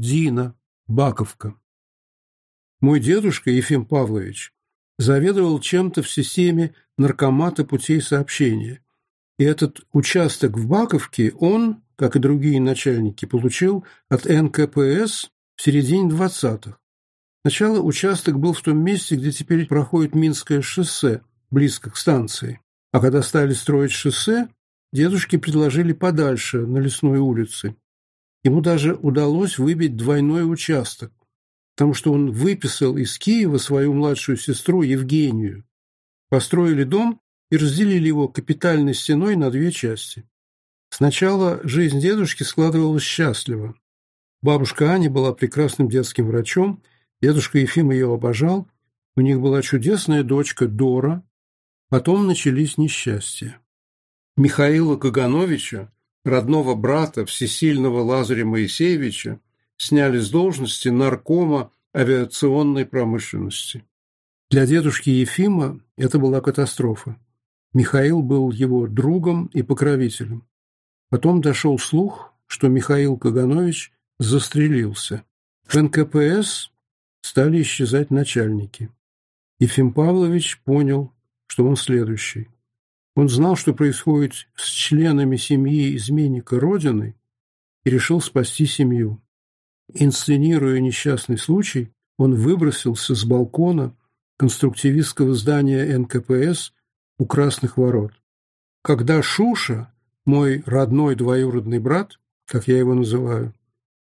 Дина, Баковка. Мой дедушка Ефим Павлович заведовал чем-то в системе наркомата путей сообщения. И этот участок в Баковке он, как и другие начальники, получил от НКПС в середине 20-х. Сначала участок был в том месте, где теперь проходит Минское шоссе, близко к станции. А когда стали строить шоссе, дедушке предложили подальше, на Лесной улице. Ему даже удалось выбить двойной участок, потому что он выписал из Киева свою младшую сестру Евгению. Построили дом и разделили его капитальной стеной на две части. Сначала жизнь дедушки складывалась счастливо. Бабушка Аня была прекрасным детским врачом, дедушка Ефим ее обожал, у них была чудесная дочка Дора, потом начались несчастья. Михаила Кагановича родного брата, всесильного Лазаря Моисеевича, сняли с должности наркома авиационной промышленности. Для дедушки Ефима это была катастрофа. Михаил был его другом и покровителем. Потом дошел слух, что Михаил Каганович застрелился. В НКПС стали исчезать начальники. Ефим Павлович понял, что он следующий. Он знал, что происходит с членами семьи изменника Родины, и решил спасти семью. Инсценируя несчастный случай, он выбросился с балкона конструктивистского здания НКПС у Красных Ворот. Когда Шуша, мой родной двоюродный брат, как я его называю,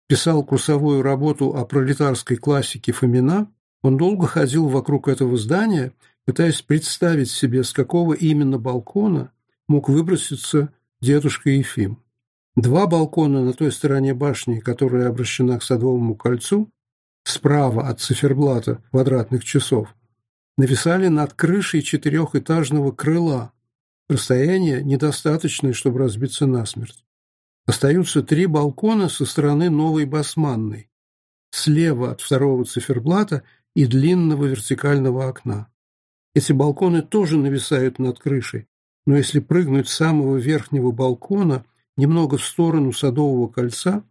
писал курсовую работу о пролетарской классике Фомина, он долго ходил вокруг этого здания – пытаясь представить себе, с какого именно балкона мог выброситься дедушка Ефим. Два балкона на той стороне башни, которая обращена к Садовому кольцу, справа от циферблата квадратных часов, нависали над крышей четырехэтажного крыла. Расстояние недостаточное, чтобы разбиться насмерть. Остаются три балкона со стороны Новой Басманной, слева от второго циферблата и длинного вертикального окна. Эти балконы тоже нависают над крышей, но если прыгнуть с самого верхнего балкона немного в сторону Садового кольца,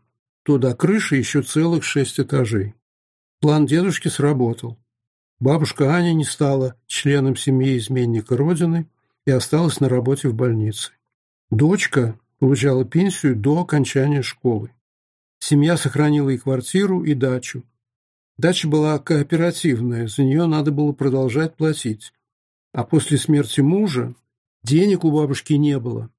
то до крыши еще целых шесть этажей. План дедушки сработал. Бабушка Аня не стала членом семьи изменника Родины и осталась на работе в больнице. Дочка получала пенсию до окончания школы. Семья сохранила и квартиру, и дачу, Дача была кооперативная, за нее надо было продолжать платить. А после смерти мужа денег у бабушки не было.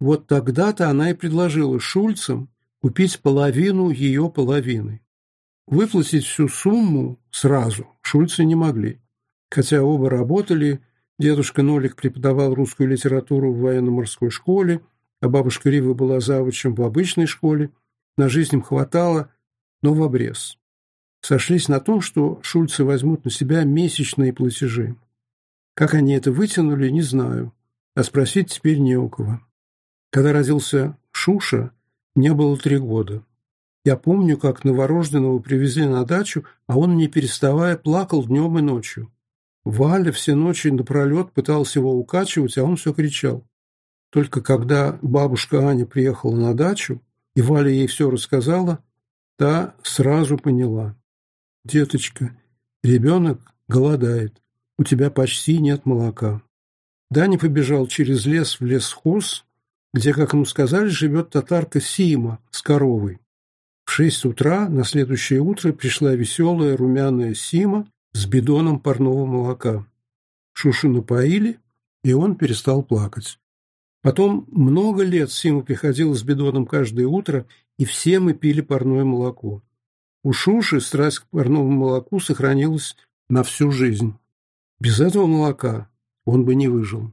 Вот тогда-то она и предложила Шульцам купить половину ее половины. Выплатить всю сумму сразу Шульцы не могли. Хотя оба работали, дедушка Нолик преподавал русскую литературу в военно-морской школе, а бабушка Рива была завучем в обычной школе, на жизнь им хватало, но в обрез сошлись на том, что шульцы возьмут на себя месячные платежи. Как они это вытянули, не знаю, а спросить теперь не у кого. Когда родился Шуша, мне было три года. Я помню, как новорожденного привезли на дачу, а он, не переставая, плакал днем и ночью. Валя все ночи напролет пытался его укачивать, а он все кричал. Только когда бабушка Аня приехала на дачу, и Валя ей все рассказала, та сразу поняла. «Деточка, ребенок голодает. У тебя почти нет молока». Даня побежал через лес в лесхоз, где, как ему сказали, живет татарка Сима с коровой. В шесть утра на следующее утро пришла веселая румяная Сима с бидоном парного молока. Шушину поили, и он перестал плакать. Потом много лет Сима приходила с бидоном каждое утро, и все мы пили парное молоко. У Шуши страсть к парному молоку сохранилась на всю жизнь. Без этого молока он бы не выжил.